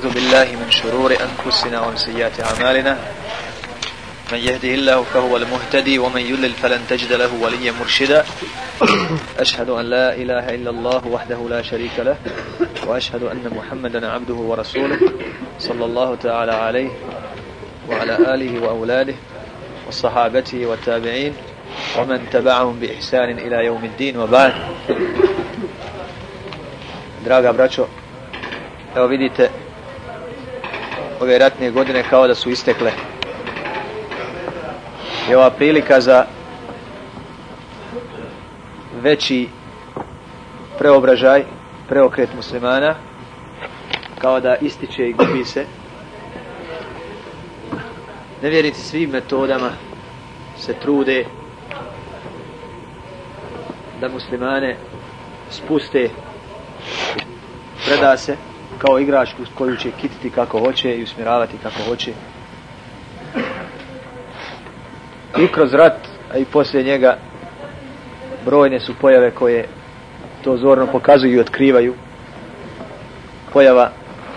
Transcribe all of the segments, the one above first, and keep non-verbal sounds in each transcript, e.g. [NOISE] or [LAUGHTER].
أعوذ بالله من شرور أنفسنا ومن سيئات أعمالنا. من يهده الله فهو المهتدي ومن يضلل فلن تجد له وليا مرشدا. أشهد أن لا إله إلا الله وحده لا شريك له وأشهد أن محمدا عبده ورسوله صلى الله تعالى عليه وعلى آله وأولاده وصحابته والتابعين ومن تبعهم بإحسان إلى يوم الدين وبعد. Draga braćo, evo vidite ove ratne godine kao da su istekle. I ova prilika za veći preobražaj, preokret muslimana, kao da ističe i gubi se. Nevjernici svim metodama se trude da muslimane spuste preda se kao igračku koju će kititi kako hoće i usmjeravati kako hoće. I kroz rat, a i poslije njega, brojne su pojave koje to zorno pokazuju i otkrivaju. Pojava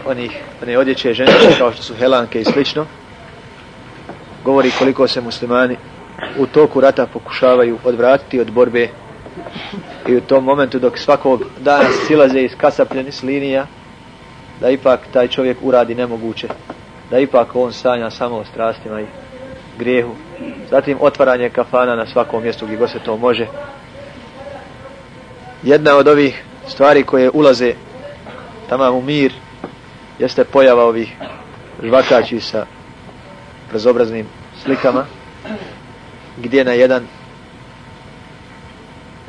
onih, one odjeće ženske kao što su helanke i slično, govori koliko se muslimani u toku rata pokušavaju odvratiti od borbe i u tom momentu dok svakog dana silaze iz kasapljeni s linija, da ipak taj čovjek uradi nemoguće, da ipak on sanja samo o strastima i grijehu. Zatim otvaranje kafana na svakom mjestu gdje se to može. Jedna od ovih stvari koje ulaze tamo u mir jeste pojava ovih žvakači sa prezobraznim slikama gdje na jedan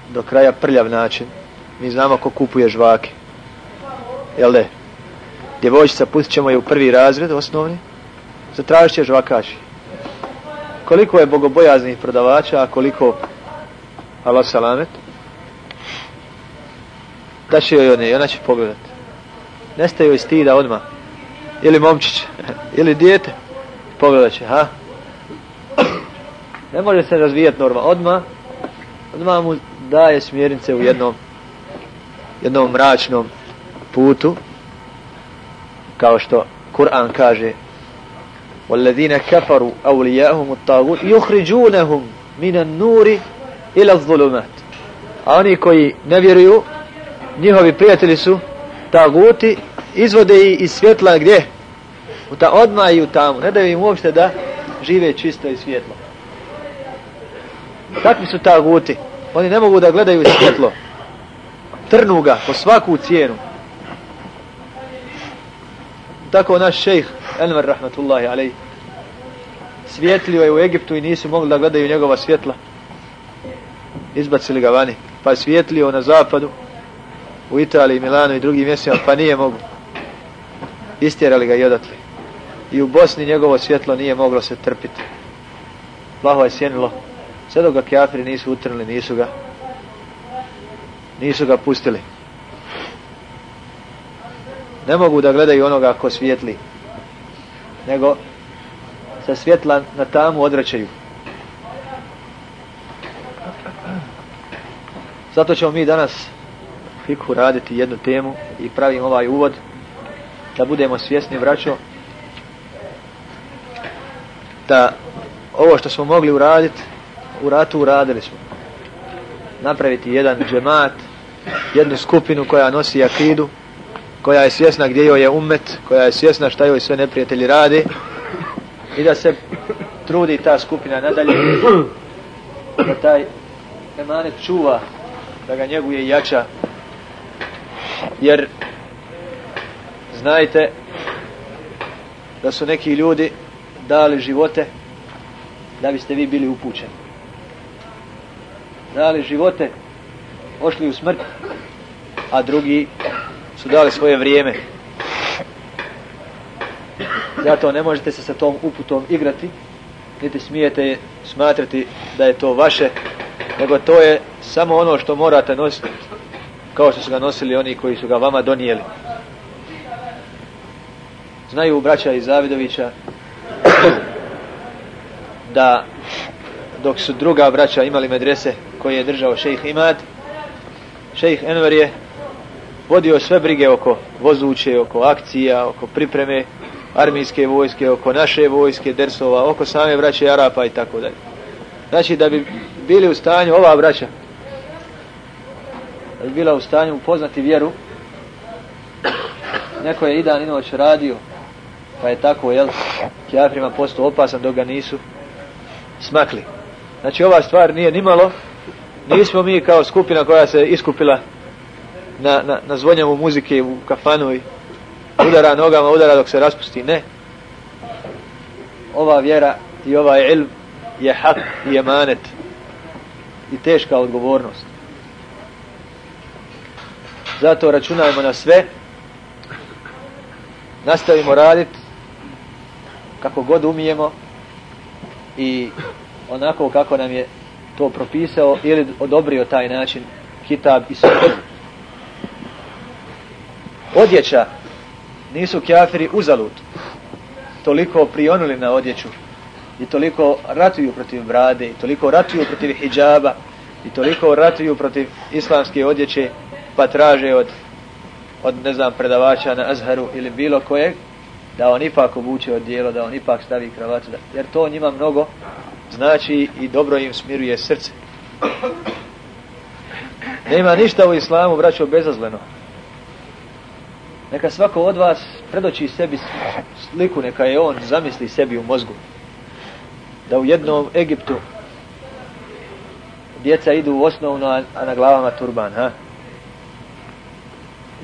do kraja prljav način mi znamo ko kupuje žvake jel de djevojčica pustit ćemo je u prvi razred osnovni. Zatražit će žvakaši koliko je bogobojaznih prodavača a koliko Allah salamet? Da će joj one i ona će pogledat. Nestaje joj stida odma. ili momčić [LAUGHS] ili dijete. Pogledat će ha? Ne može se razvijati norma. Odma, odma mu daje smjernice u jednom jednom mračnom putu kao što Kur'an kaže والذين كفروا أولياءهم الطاغوت يخرجونهم من النور إلى الظلمات a oni koji ne vjeruju njihovi prijatelji su taguti izvode ih iz svjetla gdje u ta odma i u tamu ne daju im uopšte da žive čisto i svjetlo takvi su taguti oni ne mogu da gledaju svjetlo trnu ga po svaku cijenu tako naš šejh Enver rahmetullahi alej svjetlio je u Egiptu i nisu mogli da gledaju njegova svjetla. Izbacili ga vani. Pa je svjetlio na zapadu u Italiji, Milanu i drugim mjestima pa nije mogu istjerali ga i odatle. I u Bosni njegovo svjetlo nije moglo se trpiti. Plaho je sjenilo. Sve dok ga kjafri nisu utrnili nisu ga nisu ga pustili ne mogu da gledaju onoga ko svijetli nego sa svjetla na tamu odrećaju zato ćemo mi danas fiku raditi jednu temu i pravim ovaj uvod da budemo svjesni vraćo da ovo što smo mogli uraditi u ratu uradili smo. Napraviti jedan džemat jednu skupinu koja nosi akidu koja je svjesna gdje joj je umet koja je svjesna šta joj sve neprijatelji rade i da se trudi ta skupina nadalje da taj emanet čuva da ga njeguje jača. Jer znajte da su neki ljudi dali živote da biste vi bili upućeni. Dali živote ošli u smrt a drugi su dali svoje vrijeme. Zato ne možete se sa tom uputom igrati niti smijete smatrati da je to vaše nego to je samo ono što morate nositi kao što su ga nosili oni koji su ga vama donijeli. Znaju braća iz Zavidovića da dok su druga braća imali medrese koje je držao šejh Imad šejh Enver je vodio sve brige oko vozuće, oko akcija, oko pripreme armijske vojske, oko naše vojske, dersova, oko same braće Arapa i tako dalje. Znači da bi bili u stanju, ova braća, da bi bila u stanju upoznati vjeru, neko je i dan i noć radio, pa je tako, jel, kjafrima postao opasan dok ga nisu smakli. Znači ova stvar nije nimalo, nismo mi kao skupina koja se iskupila na, na, na zvonjavu muzike u kafanu i udara nogama, udara dok se raspusti, ne. Ova vjera i ovaj ilm je hak i emanet i teška odgovornost. Zato računajmo na sve, nastavimo raditi kako god umijemo i onako kako nam je to propisao ili odobrio taj način kitab i sunnet. Odjeća nisu kafiri uzalut toliko prionuli na odjeću i toliko ratuju protiv brade i toliko ratuju protiv hijjaba i toliko ratuju protiv islamske odjeće pa traže od od ne znam predavača na Azharu ili bilo kojeg da on ipak obuče odijelo, da on ipak stavi kravatu, da, jer to njima mnogo znači i dobro im smiruje srce. Nema ništa u islamu, braćo, bezazleno. Neka svako od vas predoći sebi sliku, neka je on zamisli sebi u mozgu. Da u jednom Egiptu djeca idu u osnovno, a na glavama turban, ha?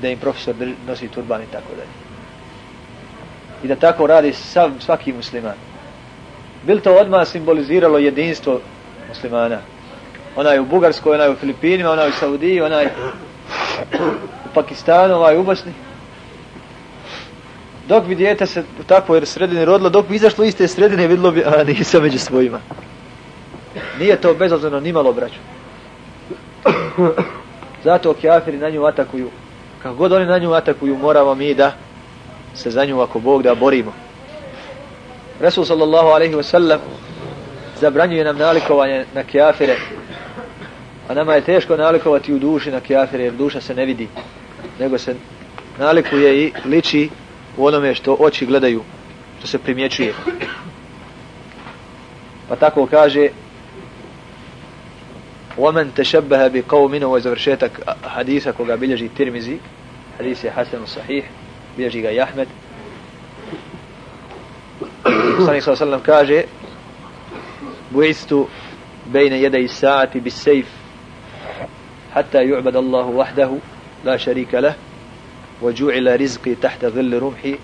Da im profesor nosi turban i tako dalje. I da tako radi sav, svaki musliman. Bil to odmah simboliziralo jedinstvo muslimana? Onaj u Bugarskoj, onaj u Filipinima, onaj u Saudiji, onaj u Pakistanu, onaj u Bosni dok bi dijete se u takvoj sredini rodilo, dok bi izašlo iz te sredine, vidilo bi, a nisam među svojima. Nije to bezazleno ni malo braću. Zato kjafiri na nju atakuju. Kako god oni na nju atakuju, moramo mi da se za nju, ako Bog da, borimo. Resul sallallahu alaihi wasallam zabranjuje nam nalikovanje na kjafire. A nama je teško nalikovati u duši na kjafire, jer duša se ne vidi. Nego se nalikuje i liči u onome što oči gledaju, što se primjećuje. Pa tako kaže ومن تشبه بقوم ovo je završetak hadisa koga bilježi Tirmizi hadis je Hasan sahih bilježi ga Ahmed Sani sallallahu sallam kaže buistu bejne jede i saati bis sejf hatta yu'bad Allahu wahdahu la šarika lah وجعل رزقي تحت ظل رمحي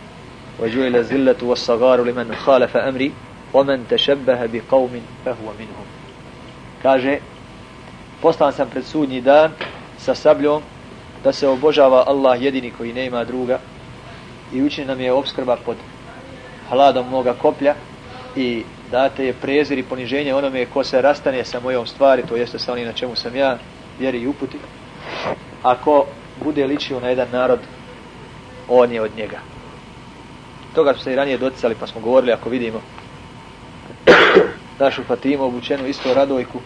وجعل الذلة والصغار لمن خالف أمري ومن تشبه بقوم فهو منهم kaže poslan sam pred sudnji dan sa sabljom da se obožava Allah jedini koji nema druga i učini nam je obskrba pod hladom moga koplja i date je prezir i poniženje onome ko se rastane sa mojom stvari, to jeste sa onim na čemu sam ja, vjeri i uputi. Ako bude ličio na jedan narod on je od njega. Toga smo se i ranije doticali pa smo govorili ako vidimo našu Fatimu obučenu isto radojku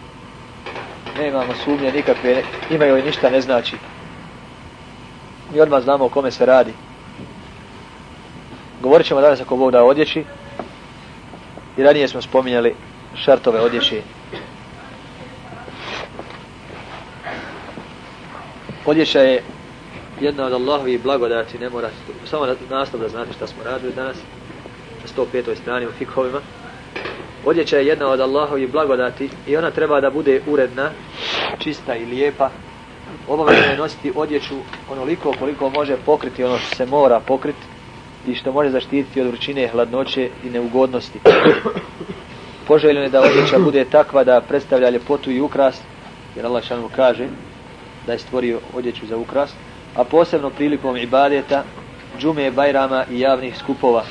nemamo sumnje nikakve imaju i ništa ne znači mi odmah znamo o kome se radi govorit ćemo danas ako Bog da odjeći i ranije smo spominjali šartove odjeće. odjeća je jedna od Allahovi blagodati, ne mora samo na nastav da znate šta smo radili danas, na 105. strani u fikovima. Odjeća je jedna od Allahovi blagodati i ona treba da bude uredna, čista i lijepa. Obavezno je nositi odjeću onoliko koliko može pokriti ono što se mora pokriti i što može zaštititi od vrućine, hladnoće i neugodnosti. Poželjeno je da odjeća bude takva da predstavlja ljepotu i ukras, jer Allah šanu kaže da je stvorio odjeću za ukras a posebno prilikom ibadeta, džume, bajrama i javnih skupova.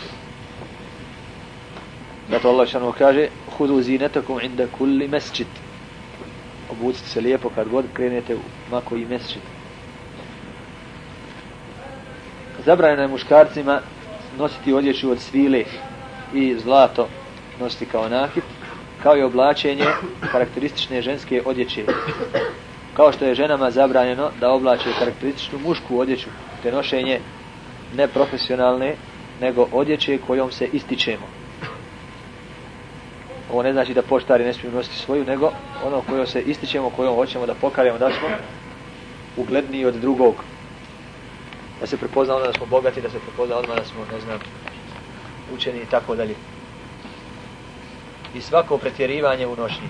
Zato Allah šanu kaže, hudu zinetakum inda kulli mesčit. Obucite se lijepo kad god krenete u mako i mesčit. Zabranjeno je muškarcima nositi odjeću od svile i zlato nositi kao nakit, kao i oblačenje karakteristične ženske odjeće kao što je ženama zabranjeno da oblače karakterističnu mušku odjeću te nošenje neprofesionalne, nego odjeće kojom se ističemo. Ovo ne znači da poštari ne smiju nositi svoju, nego ono kojom se ističemo, kojom hoćemo da pokarijemo da smo ugledniji od drugog. Da se prepozna onda da smo bogati, da se prepozna odmah da smo, ne znam, učeni i tako dalje. I svako pretjerivanje u nošnji.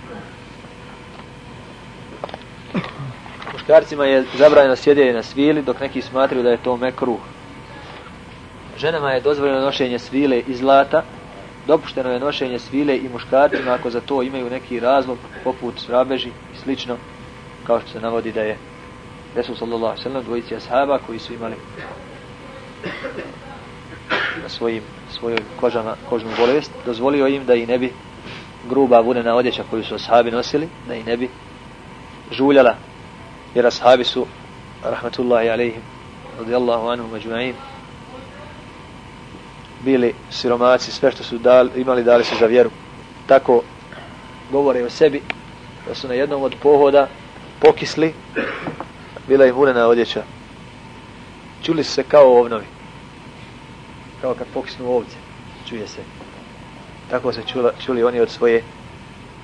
Muškarcima je zabranjeno sjediti na svili, dok neki smatraju da je to mekruh. Ženama je dozvoljeno nošenje svile i zlata, dopušteno je nošenje svile i muškarcima ako za to imaju neki razlog, poput rabeži i slično, kao što se navodi da je Resul sallallahu sallam dvojici ashaba koji su imali na svojim, svojoj kožama, kožnu bolest, dozvolio im da i ne bi gruba vunena odjeća koju su ashabi nosili, da i ne bi žuljala, jer ashabi su, rahmetullahi alaihim, radijallahu anhum ajma'in bili siromaci, sve što su dali, imali dali su za vjeru. Tako govore o sebi, da su na jednom od pohoda pokisli, bila im unena odjeća. Čuli su se kao ovnovi. Kao kad pokisnu ovce, čuje se. Tako se čula, čuli oni od svoje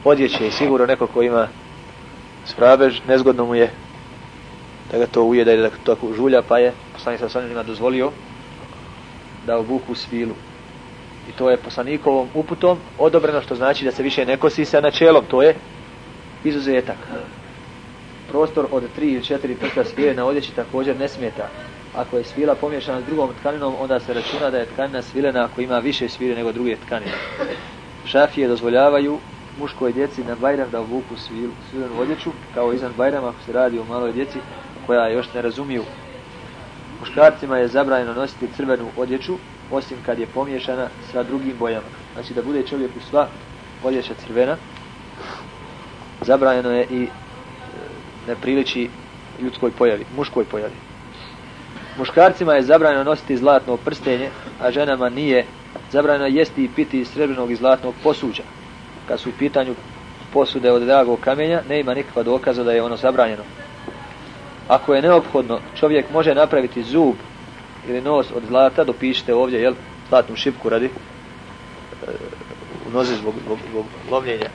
odjeće i sigurno neko ko ima sprabež, nezgodno mu je da ga to ujeda ili da to žulja, pa je poslanik sa sanjima dozvolio da obuku svilu. I to je poslanikovom uputom odobreno, što znači da se više ne kosi sa načelom. To je izuzetak. Prostor od 3 ili 4 prsta svile na odjeći također ne smeta. Ako je svila pomješana s drugom tkaninom, onda se računa da je tkanina svilena ako ima više svile nego druge tkanine. Šafije dozvoljavaju muškoj djeci na Bajram da obuku svilu, svilenu odjeću, kao izan Bajrama ako se radi o maloj djeci koja još ne razumiju muškarcima je zabranjeno nositi crvenu odjeću, osim kad je pomiješana sa drugim bojama. Znači da bude čovjeku sva odjeća crvena, zabranjeno je i e, ne priliči ljudskoj pojavi, muškoj pojavi. Muškarcima je zabranjeno nositi zlatno prstenje, a ženama nije zabranjeno jesti i piti iz srebrnog i zlatnog posuđa. Kad su u pitanju posude od dragog kamenja, ne ima nikakva dokaza da je ono zabranjeno ako je neophodno, čovjek može napraviti zub ili nos od zlata, dopišite ovdje, jel, zlatnu šipku radi e, u nozi zbog, zbog, zbog lomljenja.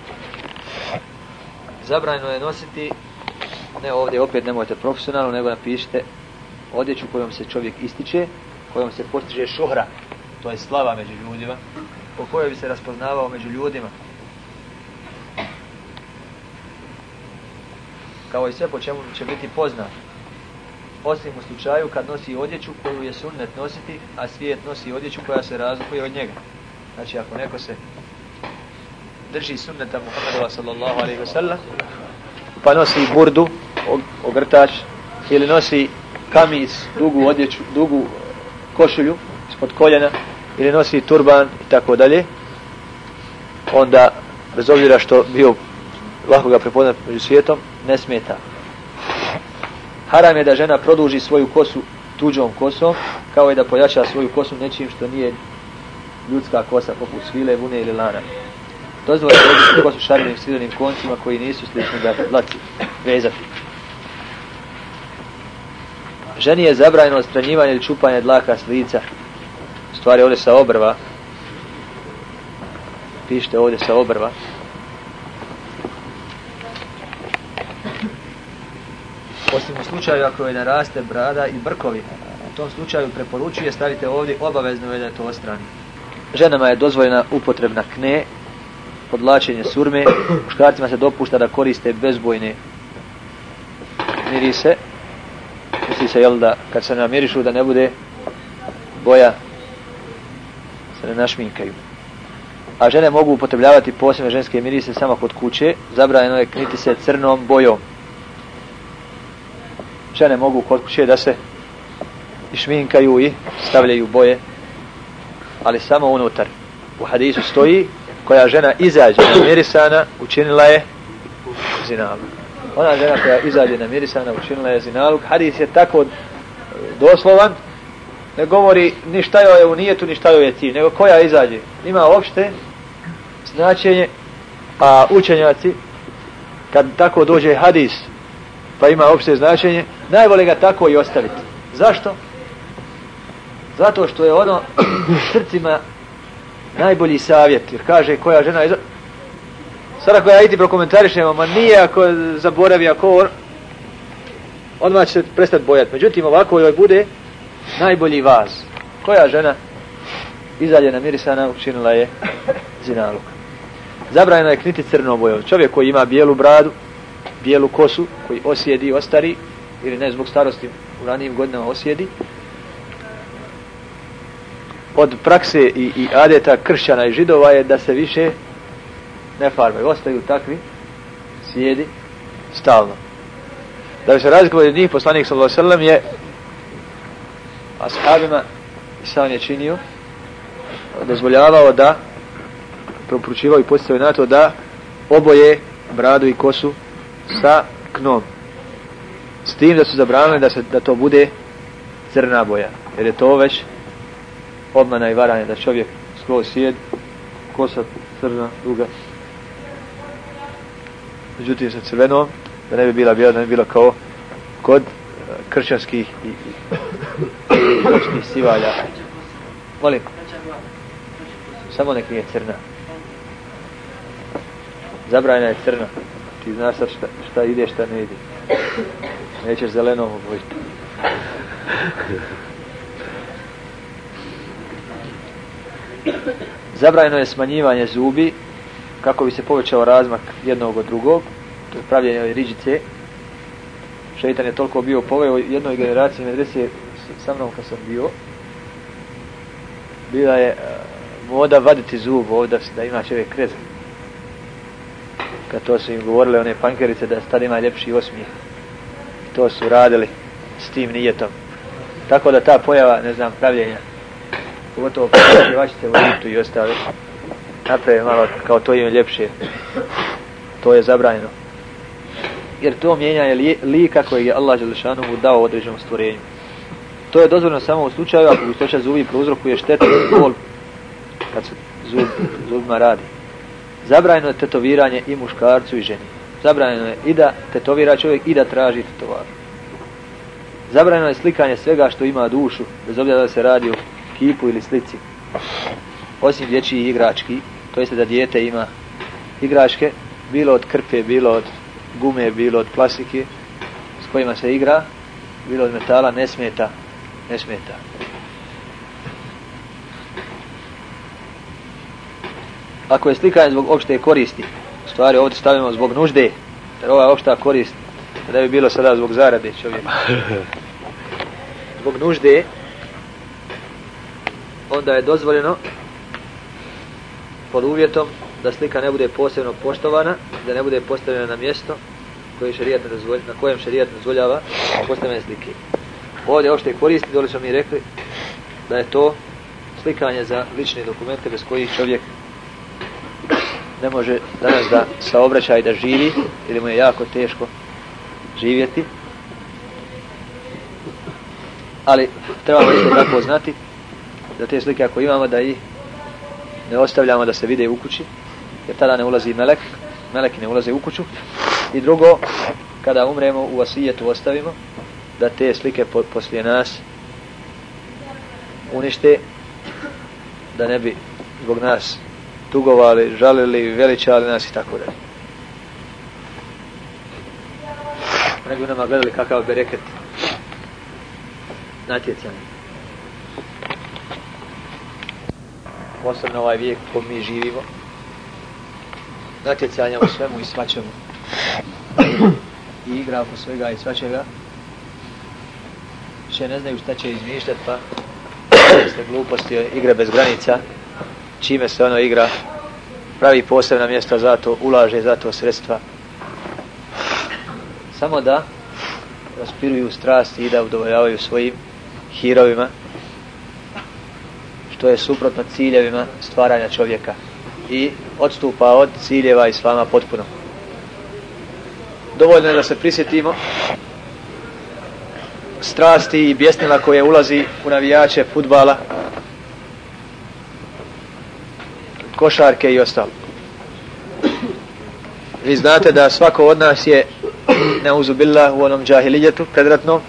Zabranjeno je nositi, ne ovdje, opet nemojte profesionalno, nego napišite odjeću kojom se čovjek ističe, kojom se postiže šuhra, to je slava među ljudima, po kojoj bi se raspoznavao među ljudima. Kao i sve po čemu će biti poznat osim u slučaju kad nosi odjeću koju je sunnet nositi, a svijet nosi odjeću koja se razlikuje od njega. Znači, ako neko se drži sunneta Muhammedova sallallahu alaihi wasallam, pa nosi burdu, ogrtač, ili nosi kamis, dugu odjeću, dugu e, košulju ispod koljena, ili nosi turban i tako dalje, onda, bez obzira što bio lako ga prepoznat među svijetom, ne smeta haram je da žena produži svoju kosu tuđom kosom, kao i da pojača svoju kosu nečim što nije ljudska kosa, poput svile, vune ili lana. Dozvore je odličiti kosu šarenim svilenim koncima koji nisu slični da vlaci vezati. Ženi je zabrajeno odstranjivanje ili čupanje dlaka s lica. Stvari ovdje sa obrva. Pišite ovdje sa obrva. Osim u slučaju ako je naraste brada i brkovi. U tom slučaju preporučuje stavite ovdje obavezno je da to ostrani. Ženama je dozvoljena upotrebna kne, podlačenje surme, [COUGHS] muškarcima se dopušta da koriste bezbojne mirise. Misli se jel da kad se namirišu da ne bude boja se ne našminkaju. A žene mogu upotrebljavati posebne ženske mirise samo kod kuće, zabranjeno je kniti se crnom bojom žene mogu kod kuće da se išminkaju i stavljaju boje, ali samo unutar. U hadisu stoji koja žena izađe na mirisana, učinila je zinalu. Ona žena koja izađe na mirisana, učinila je zinaluk. Hadis je tako doslovan, ne govori ni šta joj je u nijetu, ni šta joj je cilj, nego koja izađe. Ima opšte značenje, a učenjaci, kad tako dođe hadis, pa ima opšte značenje, najbolje ga tako i ostaviti. Zašto? Zato što je ono [CLEARS THROAT] srcima najbolji savjet. Jer kaže koja žena je... Sada koja iti prokomentarišemo, ma nije ako zaboravi, ako on, odmah će se prestati bojati. Međutim, ovako joj bude najbolji vaz. Koja žena izaljena mirisana učinila je zinaluk. Zabranjeno je kniti crno bojo. Čovjek koji ima bijelu bradu, bijelu kosu, koji osjedi, ostari, ili ne zbog starosti u ranijim godinama osjedi, od prakse i, i adeta kršćana i židova je da se više ne farbaju. Ostaju takvi, sjedi, stalno. Da bi se razlikovali od njih, poslanik sallallahu alejhi ve je ashabima sam je činio dozvoljavao da propručivao i postavio na to da oboje bradu i kosu sa knom. S tim da su zabranili da se da to bude crna boja. Jer je to već obmana i varanje da čovjek skroz sjed, kosa crna, duga. Međutim sa crvenom, da ne bi bila bijela, da ne bi bila kao kod eh, kršćanskih i, i, i sivalja. Molim. Samo nek nije crna. Zabranjena je crna. Ti znaš šta, šta ide, šta ne ide. Nećeš zelenom obojiti. Zabrajeno je smanjivanje zubi kako bi se povećao razmak jednog od drugog. To je pravljenje riđice. Šeitan je toliko bio poveo jednoj generaciji medrese sa mnom kad sam bio. Bila je e, moda vaditi zub ovdje da ima čovjek krezan. Kad to su im govorile one pankerice da stad ima ljepši osmijeh. To su radili s tim nijetom. Tako da ta pojava, ne znam, pravljenja pogotovo pjevačice u Egiptu i ostale, naprave malo kao to im ljepše. To je zabranjeno. Jer to mijenjanje lika koji je Allah Želešanu mu dao određenom stvorenju. To je dozvoljeno samo u slučaju ako gustoća zubi prouzrokuje štetu bol kad se zub, zubima radi. Zabranjeno je tetoviranje i muškarcu i ženi. Zabranjeno je i da tetovira čovjek i da traži tetovar. Zabranjeno je slikanje svega što ima dušu, bez obzira da se radi o kipu ili slici. Osim dječji igrački, to jeste da dijete ima igračke, bilo od krpe, bilo od gume, bilo od plastike, s kojima se igra, bilo od metala, ne smeta, ne smeta. Ako je slikanje zbog opšte koristi, stvari ovdje stavimo zbog nužde, jer ova je opšta korist, da bi bilo sada zbog zarade čovjeka. [LAUGHS] Zbog nužde, onda je dozvoljeno pod uvjetom da slika ne bude posebno poštovana, da ne bude postavljena na mjesto koje šerijat ne dozvolj, na kojem šerijat ne dozvoljava postavljene slike. Ovdje ošte koristi, dole smo mi rekli da je to slikanje za lične dokumente bez kojih čovjek ne može danas da saobraća i da živi ili mu je jako teško živjeti. Ali trebamo isto tako znati da te slike ako imamo da ih ne ostavljamo da se vide u kući jer tada ne ulazi melek meleki ne ulaze u kuću i drugo kada umremo u vasijetu ostavimo da te slike po, poslije nas unište da ne bi zbog nas tugovali, žalili, veličali nas i tako dalje. bi nama gledali kakav bereket natjecanje. posebno ovaj vijek ko mi živimo, natjecanja u svemu i svačemu i igra oko svega i svačega, še ne znaju šta će izmišljati, pa ste gluposti igre bez granica, čime se ono igra, pravi posebna mjesta za to, ulaže za to sredstva, samo da raspiruju strasti i da udovoljavaju svojim hirovima, što je suprotno ciljevima stvaranja čovjeka i odstupa od ciljeva islama potpuno. Dovoljno je da se prisjetimo strasti i bjesnila koje ulazi u navijače futbala, košarke i ostalo. Vi znate da svako od nas je na neuzubila u onom džahilijetu predratno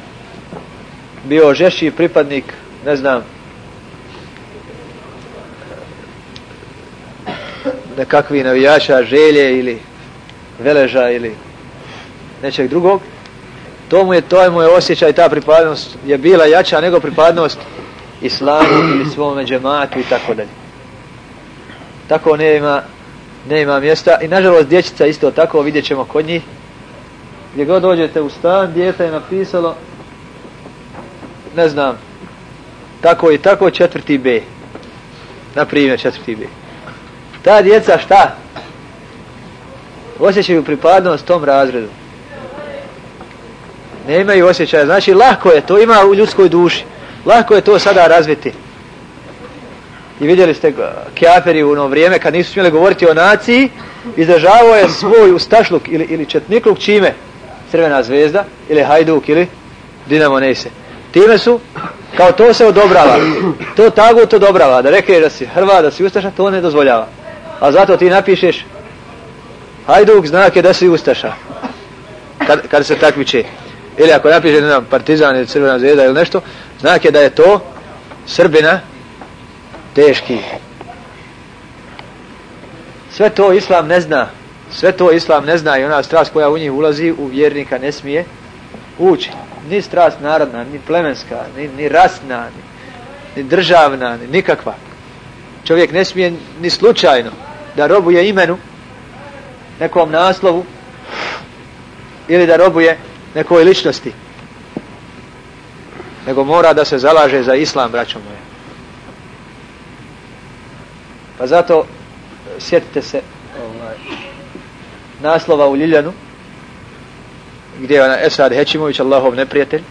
bio žešći pripadnik, ne znam, nekakvi navijača želje ili veleža ili nečeg drugog. To mu je, to je mu je osjećaj, ta pripadnost je bila jača nego pripadnost islamu ili svome džematu i tako dalje. Tako ne ima, ne ima mjesta. I nažalost dječica isto tako vidjet ćemo kod njih. Gdje god dođete u stan, djeta je napisalo ne znam tako i tako četvrti B. Na primjer četvrti B. Ta djeca šta? Osjećaju pripadnost tom razredu. Ne imaju osjećaja. Znači lahko je to ima u ljudskoj duši. Lahko je to sada razviti i vidjeli ste eh, kjaferi u ono vrijeme kad nisu smjeli govoriti o naciji izražavao je svoj ustašluk ili, ili četnikluk čime? Crvena zvezda ili hajduk ili dinamo nese time su kao to se odobrava to tagu to odobrava da reke da si hrva da si ustaša to ne dozvoljava. A zato ti napišeš hajduk znak je da si ustaša. Kad, kad se takmiče. Ili ako napiše ne znam, partizan ili crvena zvezda ili nešto znak je da je to srbina teški sve to islam ne zna. Sve to islam ne zna i ona strast koja u njih ulazi u vjernika ne smije ući. Ni strast narodna, ni plemenska ni, ni rasna, ni, ni državna, ni nikakva. Čovjek ne smije ni slučajno da robuje imenu nekom naslovu ili da robuje nekoj ličnosti nego mora da se zalaže za islam braćo moje pa zato e, sjetite se ovaj, naslova u Ljiljanu gdje je ona Esad Hećimović Allahov neprijatelj.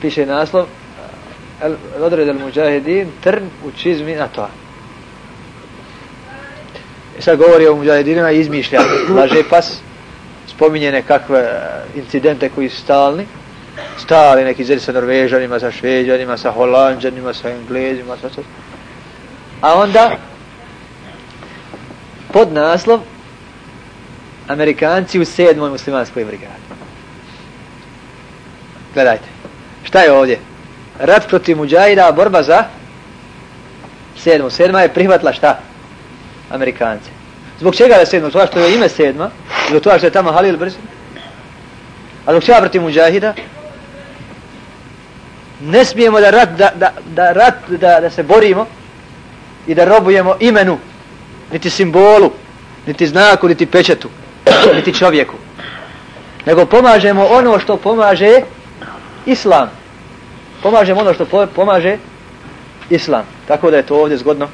Piše naslov e, odred al-Mujahidin, trn u čizmi na to I e, sad govori o Mujahidinima i izmišlja [COUGHS] laže pas spominje nekakve incidente koji su stalni. Stali neki zeli sa Norvežanima, sa Šveđanima, sa Holandžanima, sa Englezima, sa sve. A onda pod naslov Amerikanci u sedmoj muslimanskoj brigadi. Gledajte. Šta je ovdje? Rat protiv muđajida, borba za sedmu. Sedma je prihvatila šta? Amerikance. Zbog čega je sedma? Zbog što je ime sedma. Zbog toga što je tamo Halil Brzi. A zbog čega protiv muđahida? Ne smijemo da rat, da, da, da, rat, da, da se borimo i da robujemo imenu, niti simbolu, niti znaku, niti pečetu, niti čovjeku. Nego pomažemo ono što pomaže islam. Pomažemo ono što pomaže islam. Tako da je to ovdje zgodno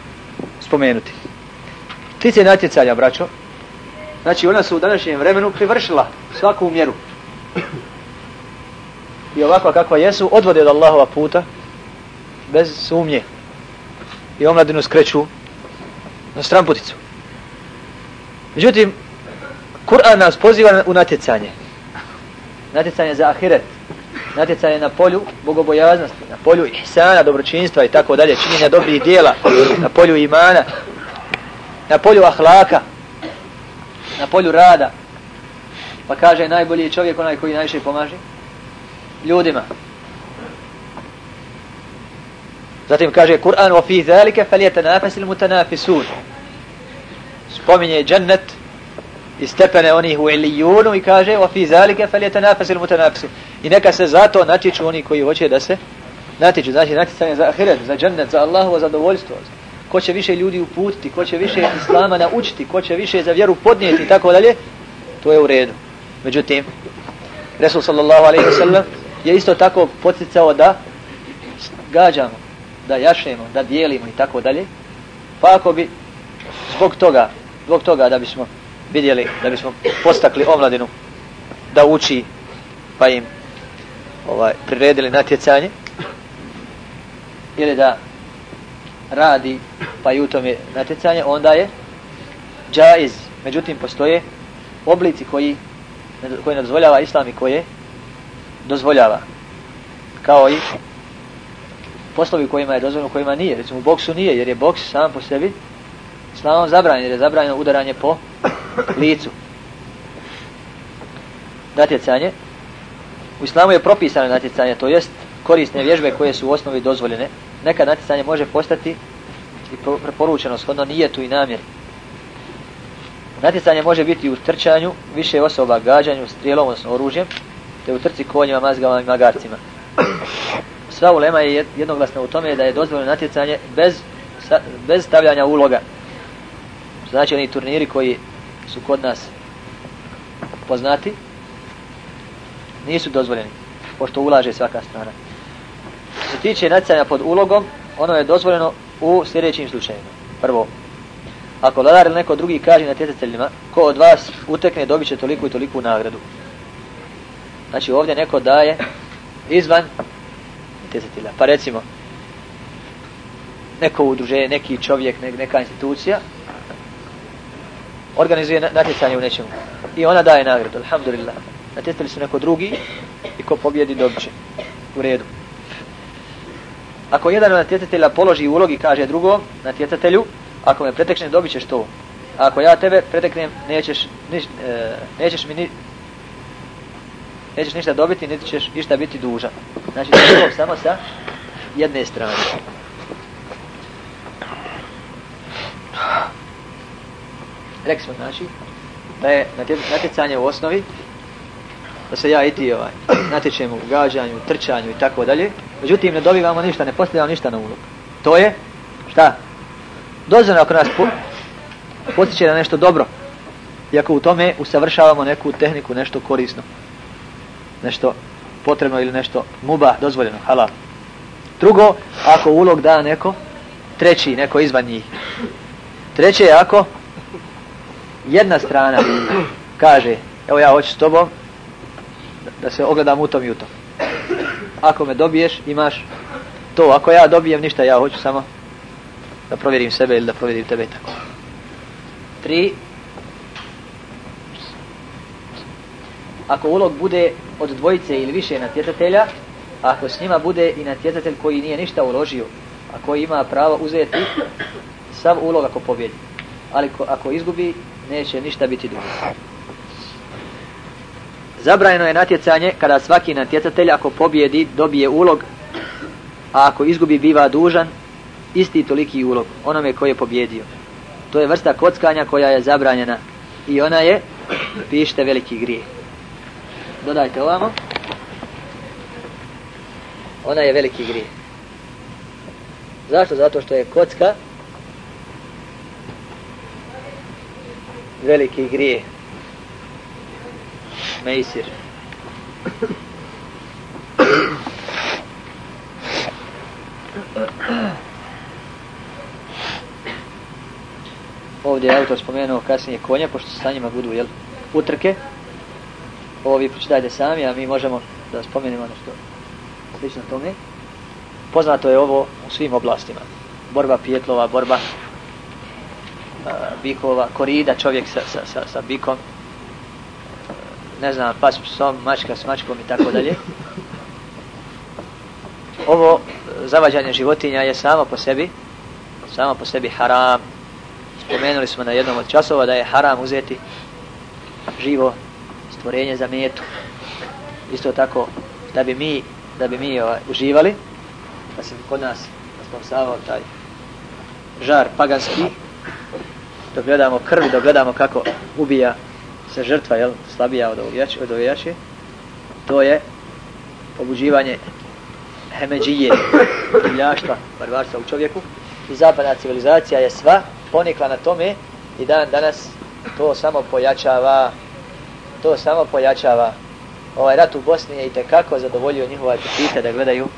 spomenuti. Tice natjecanja, braćo, znači ona su u današnjem vremenu privršila svaku mjeru. I ovakva kakva jesu, odvode od Allahova puta, bez sumnje i omladinu skreću na stramputicu. Međutim, Kur'an nas poziva u natjecanje. Natjecanje za ahiret. Natjecanje na polju bogobojaznosti, na polju ihsana, dobročinstva i tako dalje, činjenja dobrih dijela, na polju imana, na polju ahlaka, na polju rada. Pa kaže, najbolji je čovjek onaj koji najviše pomaže ljudima. Zatim kaže Kur'an wa fi zalika falyatanafasil mutanafisun. Spominje džennet i stepene onih u ilijunu i kaže wa fi zalika falyatanafasil mutanafisun. I neka se zato natječu oni koji hoće da se natječu, znači natjecanje za ahiret, za džennet, za Allahovo zadovoljstvo. Ko će više ljudi uputiti, ko će više islama naučiti, ko će više za vjeru podnijeti i tako dalje, to je u redu. Međutim, Resul sallallahu alaihi wa sallam je isto tako poticao da gađamo da jašemo, da dijelimo i tako dalje. Pa ako bi zbog toga, zbog toga da bismo vidjeli, da bismo postakli omladinu da uči, pa im ovaj, priredili natjecanje, ili da radi, pa i u tom je natjecanje, onda je džaiz. Međutim, postoje oblici koji, koji ne dozvoljava islam i koje dozvoljava. Kao i poslovi kojima je dozvoljeno, kojima nije. Recimo u boksu nije, jer je boks sam po sebi slavom zabranjen, jer je zabranjeno udaranje po licu. Natjecanje. U islamu je propisano natjecanje, to jest korisne vježbe koje su u osnovi dozvoljene. Neka natjecanje može postati i preporučeno shodno nijetu i namjeri. Natjecanje može biti u trčanju, više osoba gađanju, strijelom, odnosno oružjem, te u trci konjima, mazgama i magarcima. Sva ulema je jednoglasna u tome da je dozvoljeno natjecanje bez, bez stavljanja uloga. Znači oni turniri koji su kod nas poznati, nisu dozvoljeni, pošto ulaže svaka strana. Što se tiče natjecanja pod ulogom, ono je dozvoljeno u sljedećim slučajima. Prvo, ako vladar ili neko drugi kaže natjecateljima, ko od vas utekne, dobit će toliku i toliku nagradu. Znači ovdje neko daje izvan tjetatelja. Pa recimo, neko udruženje, neki čovjek, neka institucija, organizuje natjecanje u nečemu. I ona daje nagradu, alhamdulillah. Natjecali su neko drugi i ko pobjedi dobit će. U redu. Ako jedan od natjecatelja položi ulog i kaže drugom natjecatelju, ako me pretekne dobit ćeš to. A ako ja tebe preteknem, nećeš, niš, e, nećeš mi ni, nećeš ništa dobiti, niti ćeš ništa biti dužan. Znači, to je samo sa jedne strane. Rekli smo, znači, da je natjecanje u osnovi, da se ja i ti ovaj, natječemo u gađanju, trčanju i tako dalje, međutim ne dobivamo ništa, ne postavljamo ništa na ulog. To je, šta? Dozvoljeno ako nas po, postiče na nešto dobro, iako u tome usavršavamo neku tehniku, nešto korisno, nešto potrebno ili nešto muba, dozvoljeno, halal. Drugo, ako ulog da neko, treći, neko izvan njih. Treće je ako jedna strana kaže, evo ja hoću s tobom da se ogledam u tom i u tom. Ako me dobiješ, imaš to. Ako ja dobijem ništa, ja hoću samo da provjerim sebe ili da provjerim tebe tako. Tri. Ako ulog bude od dvojice ili više natjecatelja, ako s njima bude i natjecatelj koji nije ništa uložio, a koji ima pravo uzeti sav ulog ako pobjedi. Ali ko, ako izgubi, neće ništa biti dugo. Zabrajeno je natjecanje kada svaki natjecatelj ako pobjedi dobije ulog, a ako izgubi biva dužan, isti toliki ulog onome koji je pobjedio. To je vrsta kockanja koja je zabranjena i ona je, pište veliki grijeh. Dodajte ovamo. Ona je veliki grije. Zašto? Zato što je kocka veliki grije. Mejsir. Ovdje je autor spomenuo kasnije konja, pošto sa njima budu jel, utrke. Ovo vi pročitajte sami, a mi možemo da spomenemo nešto slično tome. Poznato je ovo u svim oblastima. Borba pijetlova, borba bikova, korida, čovjek sa, sa, sa, sa bikom, ne znam, pas s psom, mačka s mačkom i tako dalje. Ovo zavađanje životinja je samo po sebi, samo po sebi haram. Spomenuli smo na jednom od časova da je haram uzeti živo stvorenje za metu. Isto tako da bi mi, da bi mi ovaj, uživali, pa se kod nas raspavsavao taj žar paganski, dok gledamo krvi, dok gledamo kako ubija se žrtva, jel, slabija od ovijače, od ovijače, to je pobuđivanje hemeđije, divljaštva, barbarstva u čovjeku. I zapadna civilizacija je sva ponikla na tome i dan danas to samo pojačava, to samo pojačava. Ovaj rat u Bosni je i tekako zadovoljio njihova apetite da gledaju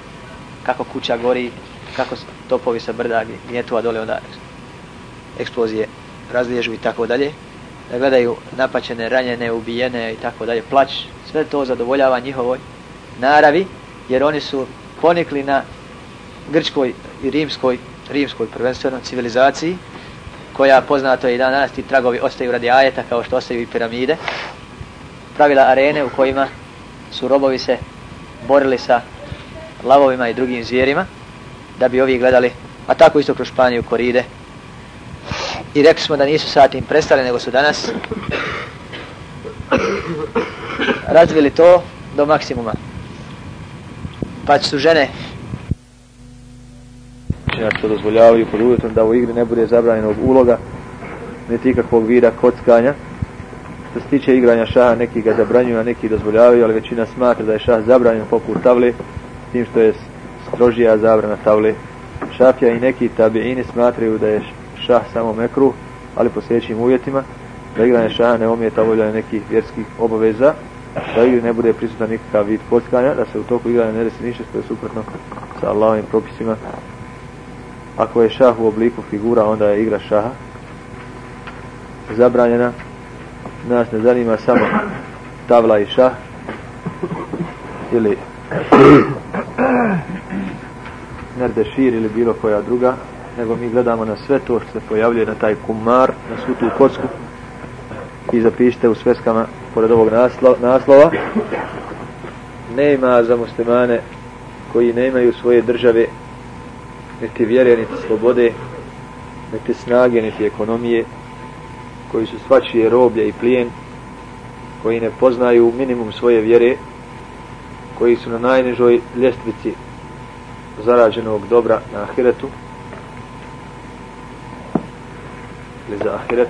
kako kuća gori, kako topovi sa brda gnjetova dole onda eksplozije razliježu i tako dalje, da gledaju napačene, ranjene, ubijene i tako dalje, plać, sve to zadovoljava njihovoj naravi, jer oni su ponikli na grčkoj i rimskoj, rimskoj prvenstveno civilizaciji, koja poznato je i dan danas ti tragovi ostaju radi ajeta kao što ostaju i piramide, pravila arene u kojima su robovi se borili sa lavovima i drugim zvijerima, da bi ovi gledali, a tako isto kroz Španiju koride, I rekli smo da nisu sati tim prestali, nego su danas razvili to do maksimuma. Pa su žene učenjaci što dozvoljavaju pod uvjetom da u igri ne bude zabranjenog uloga niti ikakvog vida kockanja što se tiče igranja šaha neki ga zabranjuju a neki dozvoljavaju ali većina smatra da je šah zabranjen poput tavle tim što je strožija zabrana tavle šafija i neki tabiini smatraju da je šah samo mekru ali po sljedećim uvjetima da igranje šaha ne omijeta obavljanje nekih vjerskih obaveza da igri ne bude prisutan nikakav vid kockanja, da se u toku igranja ne desi ništa što je suprotno sa Allahovim propisima. Ako je šah u obliku figura, onda je igra šaha zabranjena. Nas ne zanima samo tavla i šah ili nerdešir ili bilo koja druga, nego mi gledamo na sve to što se pojavljuje na taj kumar, na svu tu kocku. I zapišite u sveskama pored ovog naslova. Nema za muslimane koji nemaju svoje države niti vjere, niti slobode niti snage, niti ekonomije koji su svačije roblje i plijen koji ne poznaju minimum svoje vjere koji su na najnižoj ljestvici zarađenog dobra na ahiretu ili za ahiret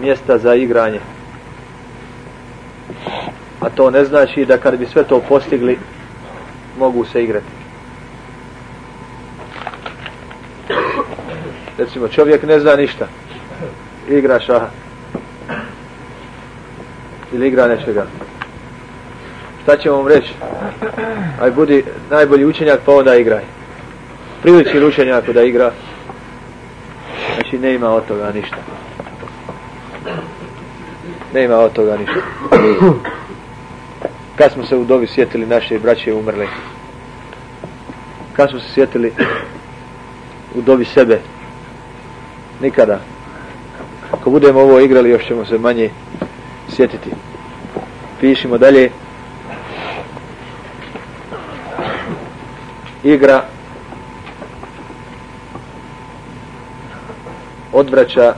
mjesta za igranje. A to ne znači da kad bi sve to postigli, mogu se igrati. Recimo, čovjek ne zna ništa. Igra šaha. Ili igra nečega. Šta ćemo vam reći? Aj budi najbolji učenjak, pa onda igraj. Priliči učenjaku da igra. Znači, ne ima od toga ništa nema od toga ništa. Kad smo se u dobi sjetili naše braće umrli? Kad smo se sjetili u dobi sebe? Nikada. Ako budemo ovo igrali, još ćemo se manje sjetiti. Pišimo dalje. Igra odvraća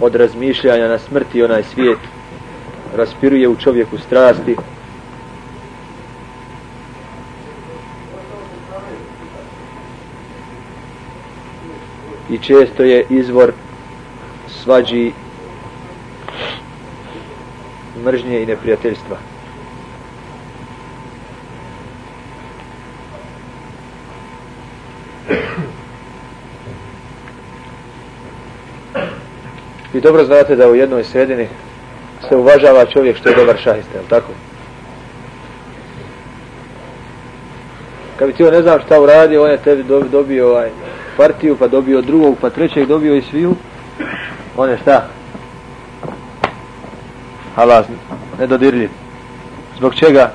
od razmišljanja na smrti onaj svijet raspiruje u čovjeku strasti i često je izvor svađi mržnje i neprijateljstva Vi dobro znate da u jednoj sredini se uvažava čovjek što je dobar šahista, je tako? Kad bi ti ne znam šta uradio, on je tebi dobio ovaj partiju, pa dobio drugog, pa trećeg dobio i sviju. On je šta? Halas, nedodirljiv. Zbog čega?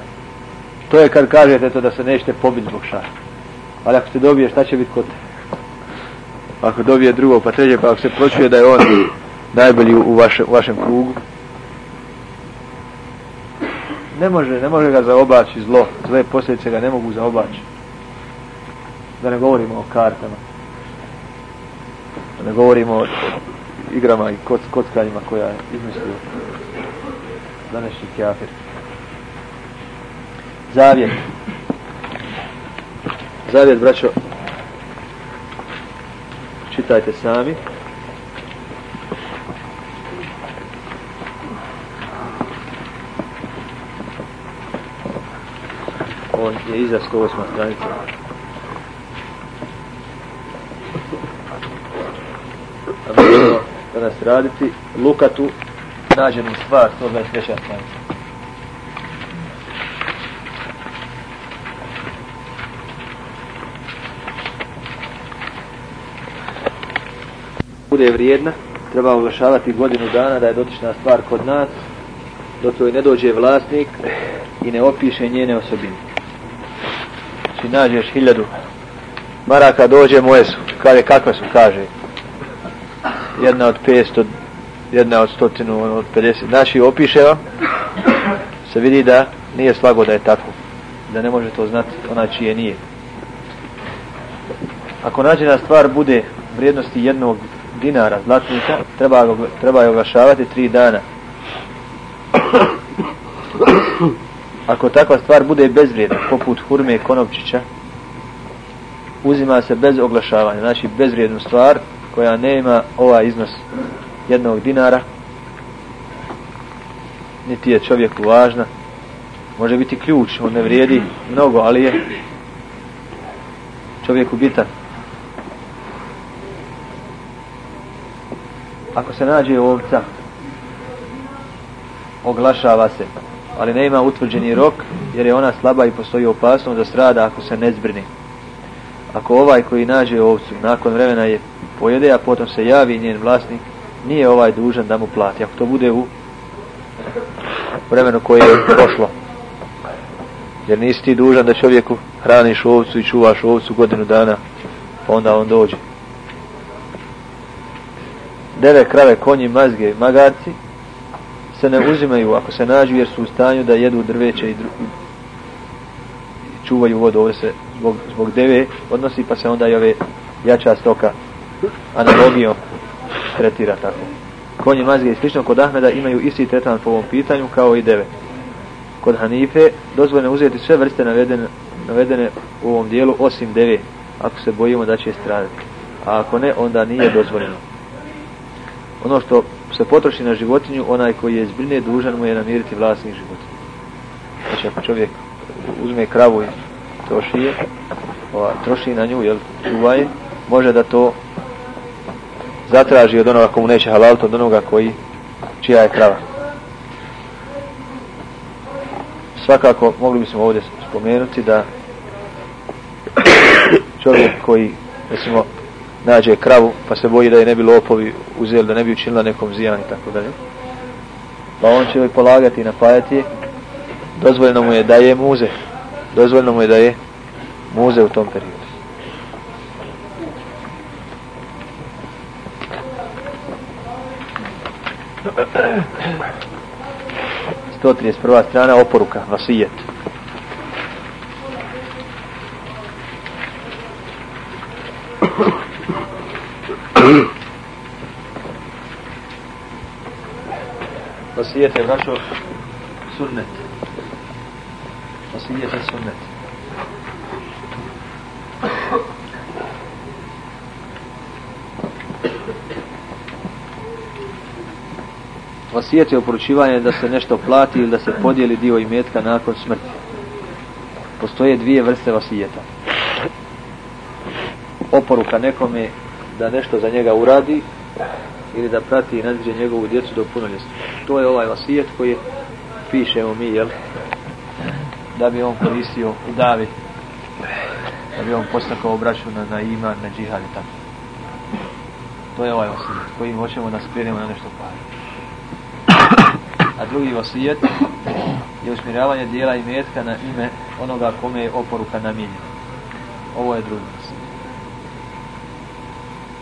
To je kad kažete to da se nećete pobiti zbog šaha. Ali ako se dobije, šta će biti kod te? Ako dobije drugog, pa trećeg, pa ako se pročuje da je on najbolji u, vaše, u vašem krugu. Ne može, ne može ga zaobaći zlo. Zle posljedice ga ne mogu zaobaći. Da ne govorimo o kartama. Da ne govorimo o igrama i koc, kockanjima koja je izmislio današnji kjafir. Zavjet. Zavjet, braćo, čitajte sami. on je iza 108. stranica. Pa mi ćemo danas raditi Lukatu nađenu stvar, 123. stranica. bude vrijedna, treba oglašavati godinu dana da je dotična stvar kod nas, dok joj ne dođe vlasnik i ne opiše njene osobine Znači nađeš hiljadu maraka dođe moje su kaže kakve su kaže jedna od 500 jedna od stotinu ono, od 50 znači opiše vam se vidi da nije slago da je tako da ne može to znati ona čije nije. Ako nađena stvar bude vrijednosti jednog dinara zlatnika treba, treba je oglašavati tri dana. Ako takva stvar bude bezvrijedna, poput hurme i konopčića, uzima se bez oglašavanja, znači bezvrijednu stvar koja nema ovaj iznos jednog dinara, niti je čovjeku važna, može biti ključ, on ne vrijedi mnogo, ali je čovjeku bitan. Ako se nađe ovca, oglašava se, ali ne ima utvrđeni rok, jer je ona slaba i postoji opasnost da strada ako se ne zbrni. Ako ovaj koji nađe ovcu, nakon vremena je pojede, a potom se javi njen vlasnik, nije ovaj dužan da mu plati. Ako to bude u vremenu koje je prošlo. Jer nisi ti dužan da čovjeku hraniš ovcu i čuvaš ovcu godinu dana, pa onda on dođe. Deve, krave, konji, mazge, magarci se ne uzimaju ako se nađu jer su u stanju da jedu drveće i, dru... i čuvaju vodu. Ovdje se zbog, zbog deve odnosi pa se onda i ove jača stoka analogijom tretira tako. Konji, mazge i slično kod Ahmeda imaju isti tretman po ovom pitanju kao i deve. Kod Hanife dozvoljeno uzeti sve vrste navedene, navedene u ovom dijelu osim deve ako se bojimo da će stradati. A ako ne, onda nije dozvoljeno. Ono što se potroši na životinju, onaj koji je zbrine dužan mu je namiriti vlasnih životinja. Znači ako čovjek uzme kravu i troši je, ova, troši na nju, jel, čuva je, može da to zatraži od onoga komu neće halaliti od onoga koji, čija je krava. Svakako, mogli bismo ovdje spomenuti da čovjek koji, recimo, nađe kravu, pa se boji da je ne bi lopovi uzeli, da ne bi učinila nekom zijan i tako dalje. Pa on će joj polagati i napajati, dozvoljeno mu je da je muze, dozvoljeno mu je da je muze u tom periodu. 131. strana oporuka, vasijet. Vasijet je našo sunnet. Vasijet je sunnet. Vasijet je oporučivanje da se nešto plati ili da se podijeli dio imetka nakon smrti. Postoje dvije vrste vasijeta. Oporuka nekome da nešto za njega uradi ili da prati i nadviđe njegovu djecu do punoljestva. To je ovaj vasijet koji pišemo mi, jel? Da bi on koristio u davi. Da bi on postakao obraću na, na iman, na džihad i tako. To je ovaj vasijet kojim hoćemo da spirimo na nešto pažnje a drugi vasijet je usmjeravanje dijela i metka na ime onoga kome je oporuka namijenjena. Ovo je drugi vasijet.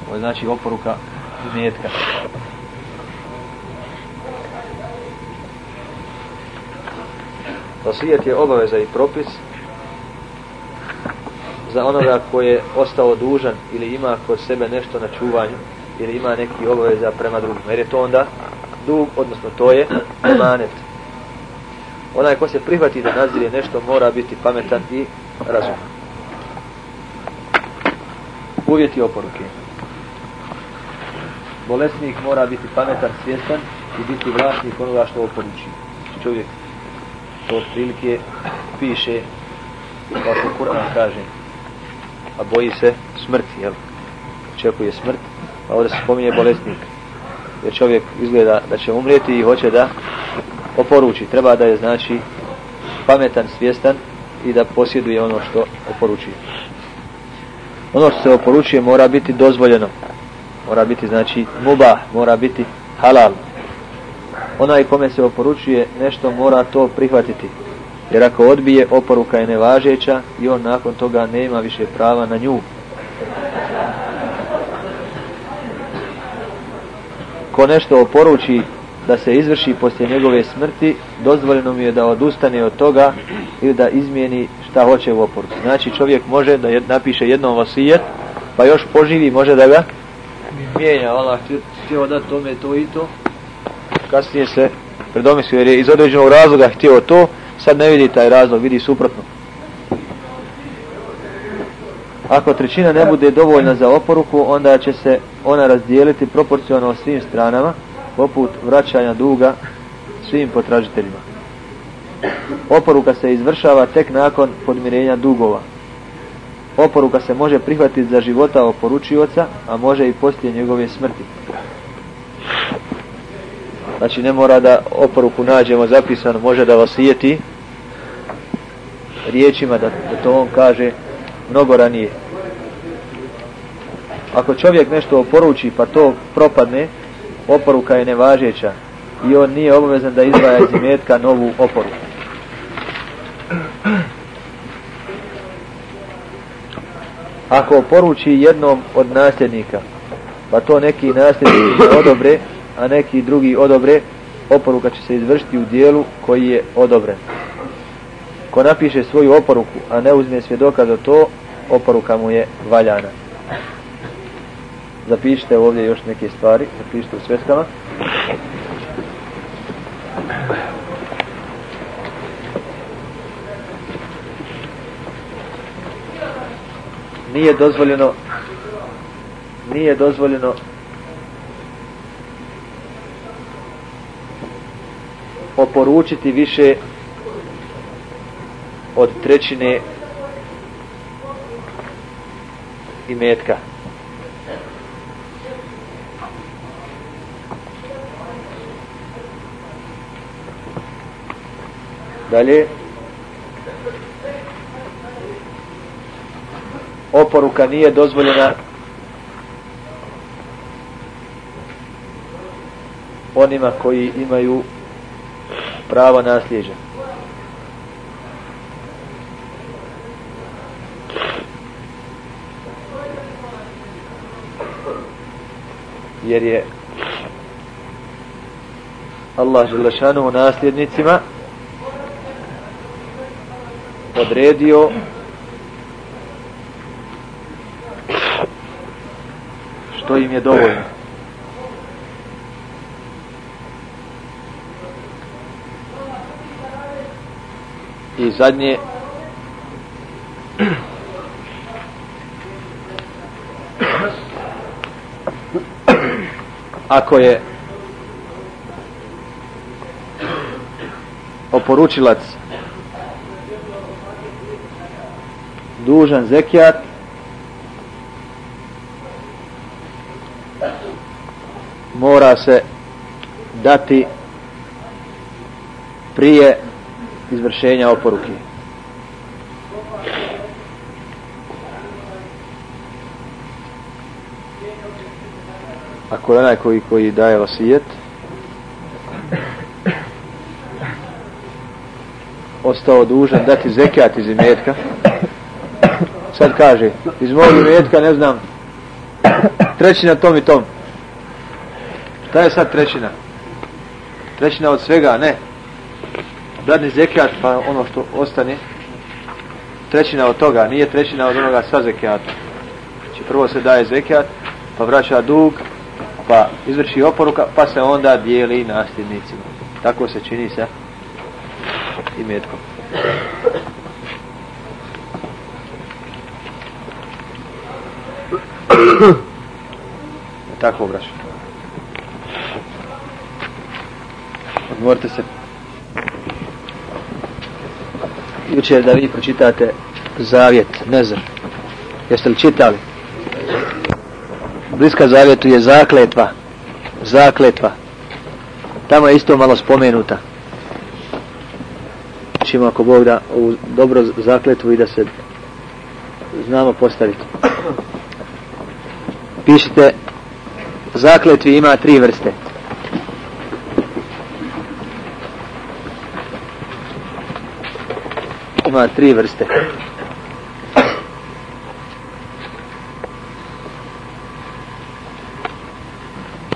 Ovo je znači oporuka i metka. Vasijet je obaveza i propis za onoga koji je ostao dužan ili ima kod sebe nešto na čuvanju ili ima neki obaveza prema drugima. Jer je to onda dug, odnosno to je emanet. Onaj ko se prihvati da nazire nešto mora biti pametan i razuman. Uvjeti oporuke. Bolesnik mora biti pametan, svjestan i biti vlasnik onoga što oporuči. Čovjek to otprilike piše kao što Kur'an kaže a boji se smrti, jel? Očekuje smrt, a ovdje se spominje bolesnik jer čovjek izgleda da će umrijeti i hoće da oporuči. Treba da je znači pametan, svjestan i da posjeduje ono što oporučuje. Ono što se oporučuje mora biti dozvoljeno. Mora biti znači muba, mora biti halal. Onaj kome se oporučuje nešto mora to prihvatiti. Jer ako odbije, oporuka je nevažeća i on nakon toga nema više prava na nju. Ko nešto oporuči da se izvrši poslije njegove smrti, dozvoljeno mi je da odustane od toga ili da izmijeni šta hoće u oporuci. Znači čovjek može da napiše jednom vasijet, pa još poživi, može da ga mijenja. Allah htio da tome to i to. Kasnije se predomislio jer je iz određenog razloga htio to, sad ne vidi taj razlog, vidi suprotno. Ako trećina ne bude dovoljna za oporuku, onda će se ona razdijeliti proporcionalno svim stranama, poput vraćanja duga svim potražiteljima. Oporuka se izvršava tek nakon podmirenja dugova. Oporuka se može prihvatiti za života oporučioca, a može i poslije njegove smrti. Znači ne mora da oporuku nađemo zapisano, može da vas sjeti riječima da, da to on kaže mnogo ranije. Ako čovjek nešto oporuči pa to propadne, oporuka je nevažeća i on nije obavezan da izvaja iz imetka novu oporuku. Ako oporuči jednom od nasljednika, pa to neki nasljednici odobre, a neki drugi odobre, oporuka će se izvršiti u dijelu koji je odobren. Ko napiše svoju oporuku, a ne uzme svjedoka za to, oporuka mu je valjana. Zapišite ovdje još neke stvari, zapišite u sveskama. Nije dozvoljeno nije dozvoljeno oporučiti više od trećine metka. Dalje. Oporuka nije dozvoljena onima koji imaju pravo nasljeđa. Jer je Allah Želešanu u nasljednicima odredio što im je dovoljno. i zadnje ako je oporučilac dužan zekijat mora se dati prije izvršenja oporuke. Ako je onaj koji, koji daje vasijet, ostao dužan dati zekijat iz imetka, sad kaže, iz mojeg imetka, ne znam, trećina tom i tom. Šta je sad trećina? Trećina od svega, ne dadni zekat, pa ono što ostane, trećina od toga, nije trećina od onoga sa zekijata. Znači prvo se daje zekat, pa vraća dug, izvrši oporuka, pa se onda dijeli nasljednicima. Tako se čini sa imetkom. Tako obraćam. Odmorite se jučer da vi pročitate zavjet, ne znam. Jeste li čitali? Bliska zavjetu je zakletva. Zakletva. Tamo je isto malo spomenuta. Znači, Čimo ako Bog da ovu dobro zakletvu i da se znamo postaviti. Pišite zakletvi ima tri vrste. ima tri vrste.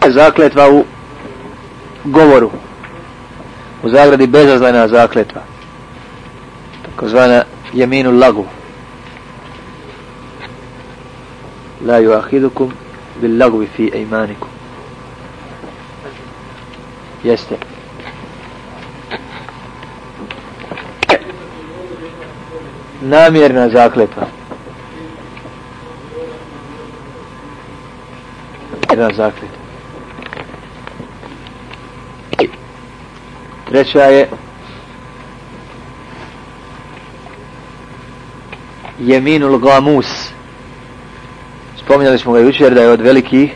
Zakletva u govoru. U zagradi bezazlena zakletva. takozvana jeminu lagu. La juahidukum bil lagvi fi ejmanikum. Jeste. namjerna zakletva. Namjerna zakletva. Treća je Jeminul Glamus. Spominjali smo ga jučer da je od velikih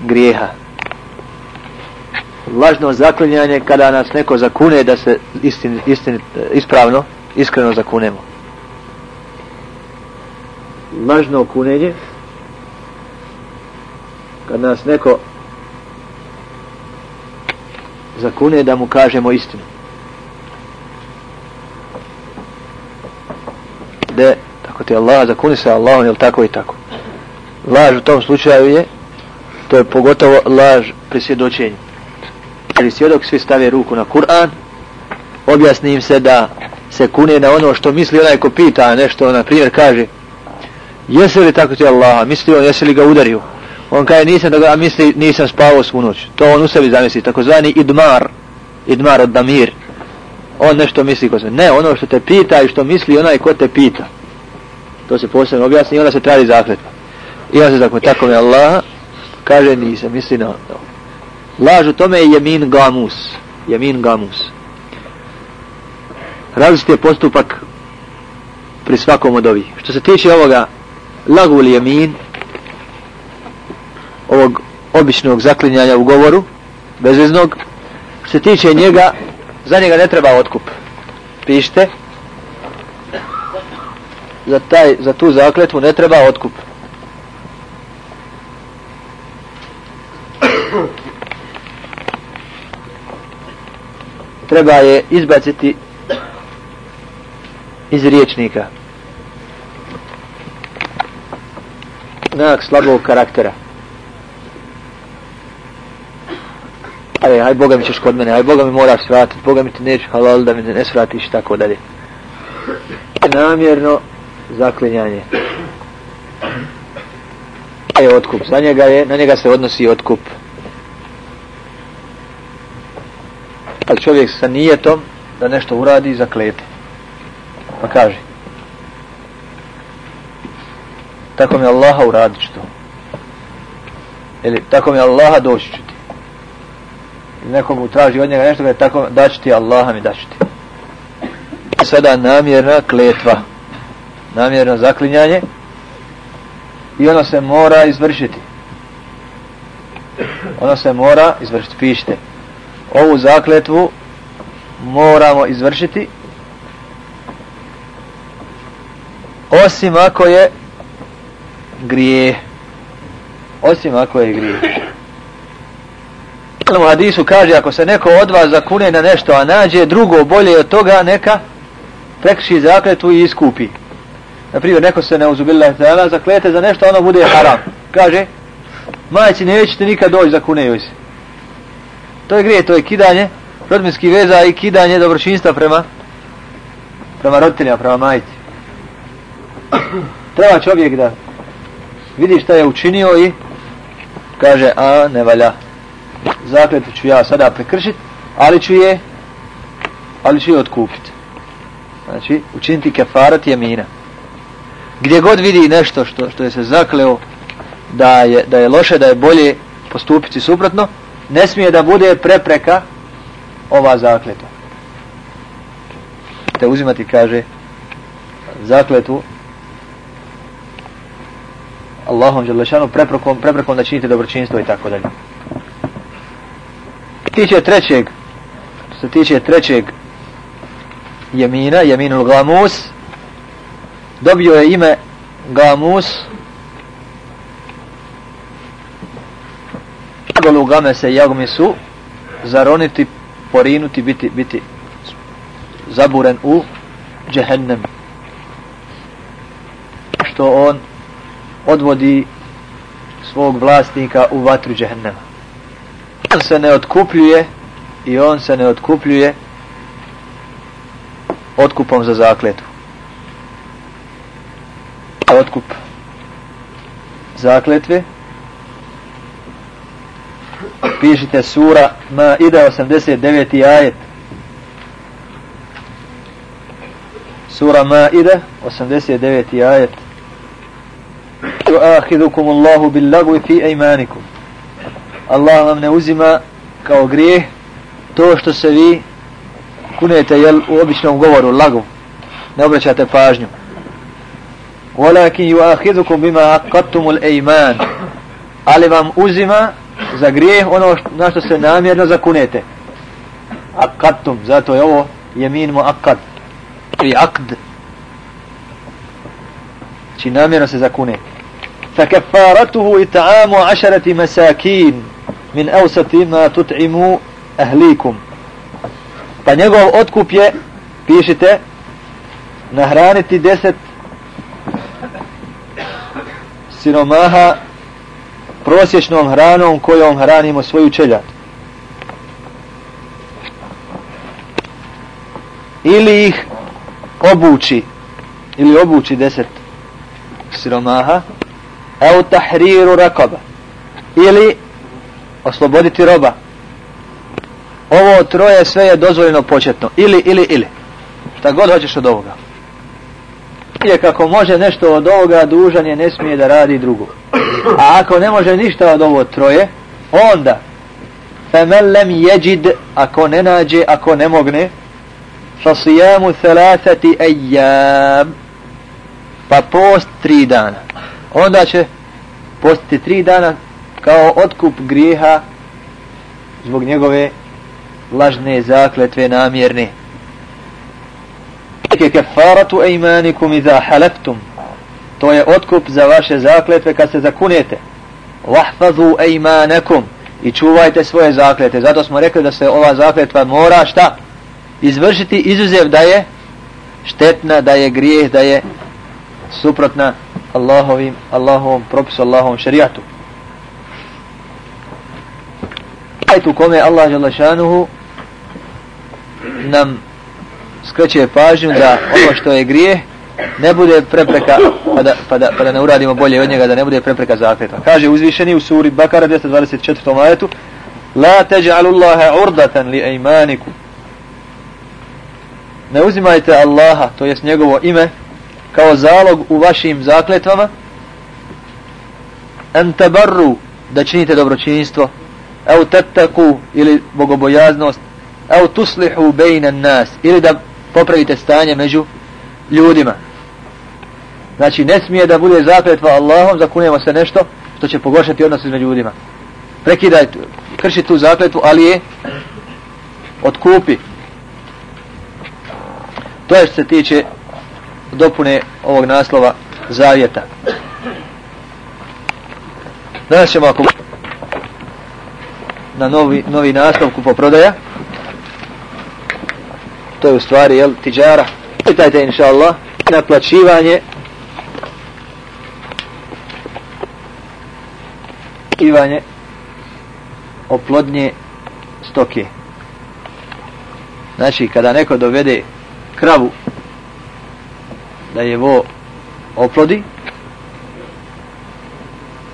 grijeha. Lažno zaklinjanje kada nas neko zakune da se istin, istin, ispravno, iskreno zakunemo. Lažno kunenje kad nas neko zakune da mu kažemo istinu. De, tako ti Allah zakuni se Allahom, jel tako i tako. Laž u tom slučaju je, to je pogotovo laž pri svjedočenju. Jer svjedok svi stave ruku na Kur'an, objasni im se da se kune na ono što misli onaj ko pita nešto, na primjer kaže, jesi li tako ti Allah, misli on, jesi li ga udario? On kaže nisam da ga misli nisam spavao svu noć. To on u sebi zamisli, takozvani idmar, idmar od damir. On nešto misli ko se. Ne, ono što te pita i što misli onaj ko te pita. To se posebno objasni i onda se traži zakletva. I onda se tako, tako mi Allah kaže nisam, misli na to. Laž u tome je jemin gamus. Jemin gamus. Različit je postupak pri svakom od ovih. Što se tiče ovoga lagul jemin, ovog običnog zaklinjanja u govoru, bezveznog, što se tiče njega, za njega ne treba otkup. Pišite, za, taj, za tu zakletvu ne treba otkup. Treba je izbaciti iz riječnika. Znak slabog karaktera. Aj, aj Boga mi ćeš kod mene, aj Boga mi moraš svratiti, Boga mi ti neću halal da mi ne svratiš, tako dalje. Namjerno zaklinjanje. Je otkup, za njega je, na njega se odnosi otkup. Ali čovjek sa nijetom da nešto uradi i zaklete. Pa kaže. Tako mi Allaha uradit ću to. Ili tako mi Allaha doći ću nekomu traži od njega nešto da je tako da će ti Allaha mi da će ti. Sada namjerna kletva namjerno zaklinjanje i ono se mora izvršiti. Ono se mora izvršiti. Pišite ovu zakletvu moramo izvršiti osim ako je grije. Osim ako je grije u hadisu kaže ako se neko od vas zakune na nešto a nađe drugo bolje od toga neka prekši zakletu i iskupi. Na primjer neko se ne uzubila zaklete za nešto ono bude haram. Kaže majci nećete nikad doći zakuneju se. To je grije to je kidanje rodminski veza i kidanje dobročinstva prema prema roditeljima prema majci. Treba čovjek da vidi šta je učinio i kaže a ne valja zakletu ću ja sada prekršiti, ali ću je ali ću je otkupiti. Znači, učiniti kefarat jemina. Gdje god vidi nešto što, što je se zakleo da je, da je loše, da je bolje postupiti suprotno, ne smije da bude prepreka ova zakleta. Te uzimati, kaže, zakletu Allahom želešanu preprekom, preprekom da činite dobročinstvo i tako dalje tiče trećeg što se tiče trećeg jemina, jeminul gamus dobio je ime gamus golu game se jagmisu zaroniti, porinuti, biti, biti zaburen u džehennem. Što on odvodi svog vlasnika u vatru džehennema on se ne otkupljuje i on se ne otkupljuje otkupom za zakletu. Otkup zakletve pišite sura ma ide 89. ajet Sura Maide, 89. ajet. Tu'ahidukum Allahu bil lagwi fi ejmanikum. Allah vam ne uzima kao grijeh to što se vi kunete jel, u običnom govoru, lagu. Ne obraćate pažnju. Walakin yu'akhidhukum bima aqadtumul ayman. Ali vam uzima za grijeh ono na što se namjerno zakunete. Aqadtum, zato je ovo jemin muakkad. I aqd. Či namjerno se zakune. فكفارته إطعام عشرة مساكين min eusati ma tut'imu ahlikum. Pa njegov otkup je, pišite, nahraniti deset siromaha prosječnom hranom kojom hranimo svoju čeljad. Ili ih obuči, ili obuči deset siromaha, au tahriru rakaba, ili osloboditi roba. Ovo troje sve je dozvoljeno početno, ili, ili, ili. Šta god hoćeš od ovoga. Je kako može nešto od ovoga dužan je ne smije da radi drugo. A ako ne može ništa od ovo troje onda femen lem jeđid ako ne nađe ako ne mogne fasijamu thalathati ejjab pa post tri dana. Onda će postiti tri dana kao otkup grijeha zbog njegove lažne zakletve namjerne je kefaratu ejmanikum iza haleftum. To je otkup za vaše zakletve kad se zakunete. Wahfazu ejmanakum. I čuvajte svoje zaklete. Zato smo rekli da se ova zakletva mora šta? Izvršiti izuzev da je štetna, da je grijeh, da je suprotna Allahovim, Allahovom propisu, Allahovom šarijatu. Ajtu kome Allah želešanuhu nam skreće pažnju da ono što je grije ne bude prepreka pa da, pa da, pa da ne uradimo bolje od njega da ne bude prepreka zakljeta. Kaže uzvišeni u suri Bakara 224. ajetu la teđa'alu Allahe urdatan li ejmaniku ne uzimajte Allaha to jest njegovo ime kao zalog u vašim zakletvama. En tabarru da činite dobročinstvo au tattaku ili bogobojaznost au tuslihu bejna nas ili da popravite stanje među ljudima. Znači, ne smije da bude zakletva Allahom, zakunemo se nešto što će pogoršati odnos među ljudima. Prekidaj, krši tu zakletvu, ali je otkupi. To je što se tiče dopune ovog naslova zavjeta. Danas ćemo ako na novi, novi naslov kupoprodaja. To je u stvari jel, tiđara. Pitajte inša Allah naplaćivanje. Ivanje oplodnje stoke. Znači kada neko dovede kravu da je vo oplodi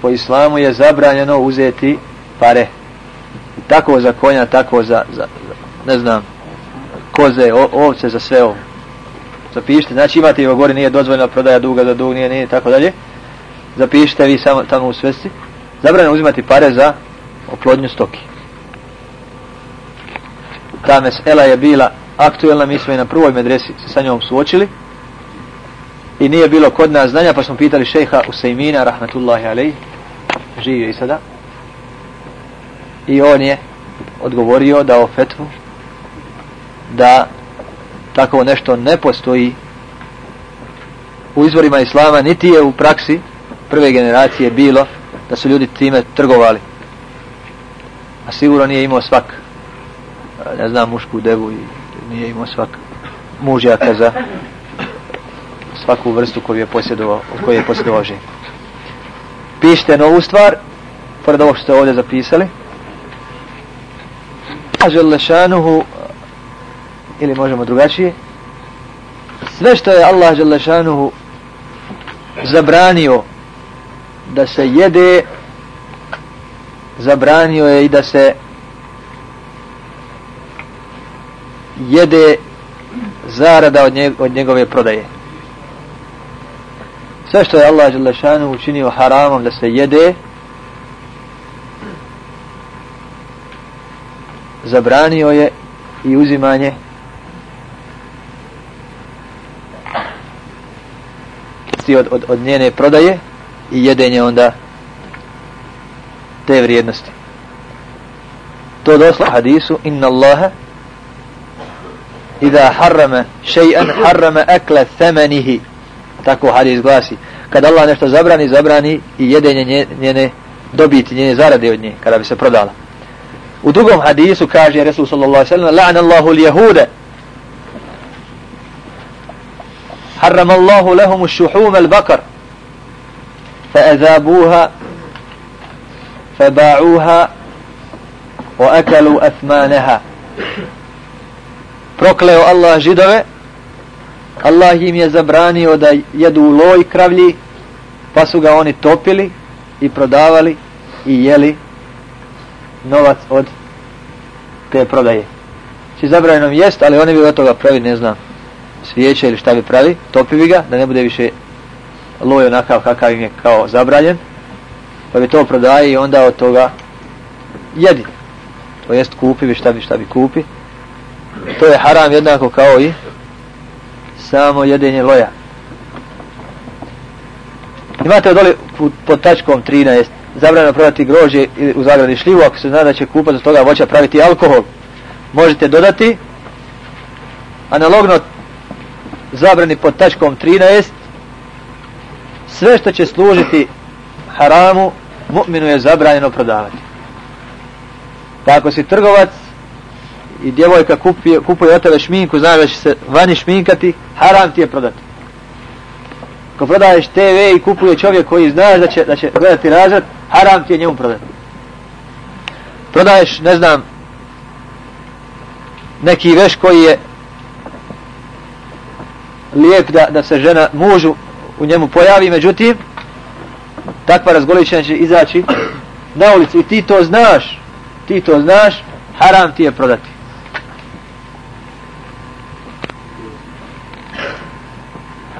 po islamu je zabranjeno uzeti pare tako za konja tako za, za, ne znam koze, ovce za sve ovo. Zapišite, znači imate i ovo gore, nije dozvoljena prodaja duga za dug, nije, nije, tako dalje. Zapišite vi samo tamo u svesti. Zabrano uzimati pare za oplodnju stoki. Ta mesela je bila aktuelna, mi smo i na prvoj medresi se sa njom suočili. I nije bilo kod nas znanja, pa smo pitali šeha Usaimina, rahmatullahi alej, živio i sada. I on je odgovorio da o fetvu da tako nešto ne postoji u izvorima islama niti je u praksi prve generacije bilo da su ljudi time trgovali. A sigurno nije imao svak ne znam mušku devu i nije imao svak mužjaka za svaku vrstu koju je posjedovao koju je posjedovao žen pišite novu stvar pored ovog što ste ovdje zapisali. Aželešanuhu ili možemo drugačije sve što je Allah Đalešanuhu zabranio da se jede zabranio je i da se jede zarada od, njeg, od njegove prodaje. Sve što je Allah Đelešanu učinio haramom da se jede, zabranio je i uzimanje. Od, od, od njene prodaje i jedenje onda te vrijednosti. To došlo hadisu inna Allaha idha harrama shay'an harrama akla thamanihi. Tako hadis glasi kad Allah nešto zabrani zabrani i jedenje njene dobiti njene zarade od nje kada bi se prodala. u drugom hadisu kaže Resul sallallahu alaihi sallam la'an Allahu l-Jehude حرم الله لهم الشحوم البقر فأذابوها فباعوها وأكلوا أثمانها prokleo Allah židove Allah im je zabranio da jedu loj kravlji pa su ga oni topili i prodavali i jeli novac od te prodaje. Znači, Či zabranjeno jest ali oni bi od toga pravi ne znam svijeće ili šta bi pravi topi bi ga da ne bude više loj onakav kakav im je kao zabranjen pa bi to prodaje i onda od toga jedi. To jest kupi bi šta bi šta bi kupi. To je haram jednako kao i samo jedenje loja. Imate dole pod tačkom 13 zabrano prodati grožje u zagradi šljivu ako se zna da će kupac od toga voća praviti alkohol možete dodati analogno zabrani pod tačkom 13 sve što će služiti haramu mu'minu je zabranjeno prodavati pa ako si trgovac i djevojka kupuje, kupuje od tebe šminku, znaš da će se vani šminkati, haram ti je prodati. Ako prodaješ TV i kupuje čovjek koji znaš da će, da će gledati razred, haram ti je njemu prodati. Prodaješ, ne znam, neki veš koji je lijep da, da se žena mužu u njemu pojavi, međutim, takva razgoličenja će izaći na ulicu i ti to znaš, ti to znaš, haram ti je prodati.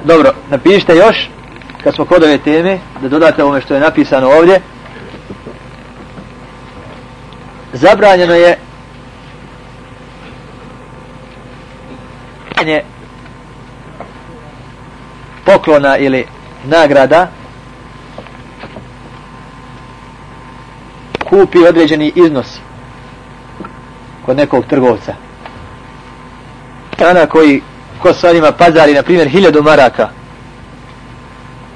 Dobro, napišite još, kad smo kod ove teme, da dodate ovome što je napisano ovdje. Zabranjeno je poklona ili nagrada kupi određeni iznos kod nekog trgovca. Ana koji ko sa njima pazari, na primjer, hiljadu maraka,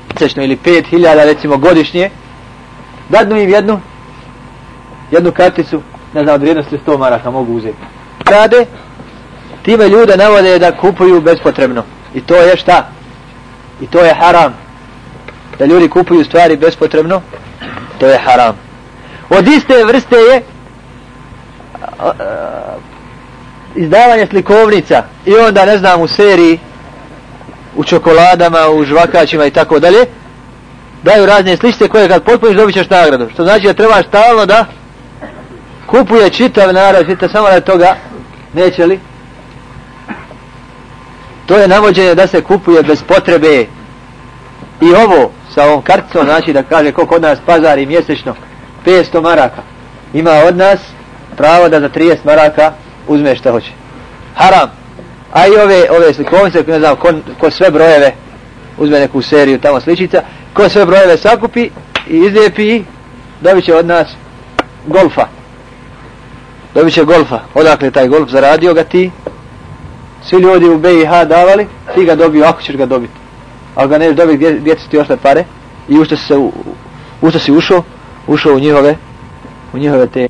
mjesečno ili pet hiljada, recimo, godišnje, dadnu im jednu, jednu karticu, ne znam, od vrijednosti sto maraka mogu uzeti. Rade, time ljude navode da kupuju bespotrebno. I to je šta? I to je haram. Da ljudi kupuju stvari bespotrebno, to je haram. Od iste vrste je izdavanje slikovnica i onda ne znam u seriji u čokoladama, u žvakačima i tako dalje daju razne sličice koje kad potpuniš dobit ćeš nagradu. Što znači da trebaš stalno da kupuje čitav narod. Čitav samo da toga neće li? To je navođenje da se kupuje bez potrebe. I ovo sa ovom karticom znači da kaže koliko od nas pazari mjesečno 500 maraka. Ima od nas pravo da za 30 maraka uzme šta hoće. Haram. A i ove, ove slikovnice, ne znam, ko, ko sve brojeve, uzme neku seriju tamo sličica, ko sve brojeve sakupi i izlijepi, dobit će od nas golfa. Dobit će golfa. Odakle taj golf zaradio ga ti? Svi ljudi u BiH davali, ti ga dobio, ako ćeš ga dobiti. Ako ga neš dobiti, gdje, gdje ti ošle pare? I ušto si se, u, ušto si ušao? Ušao u njihove, u njihove te...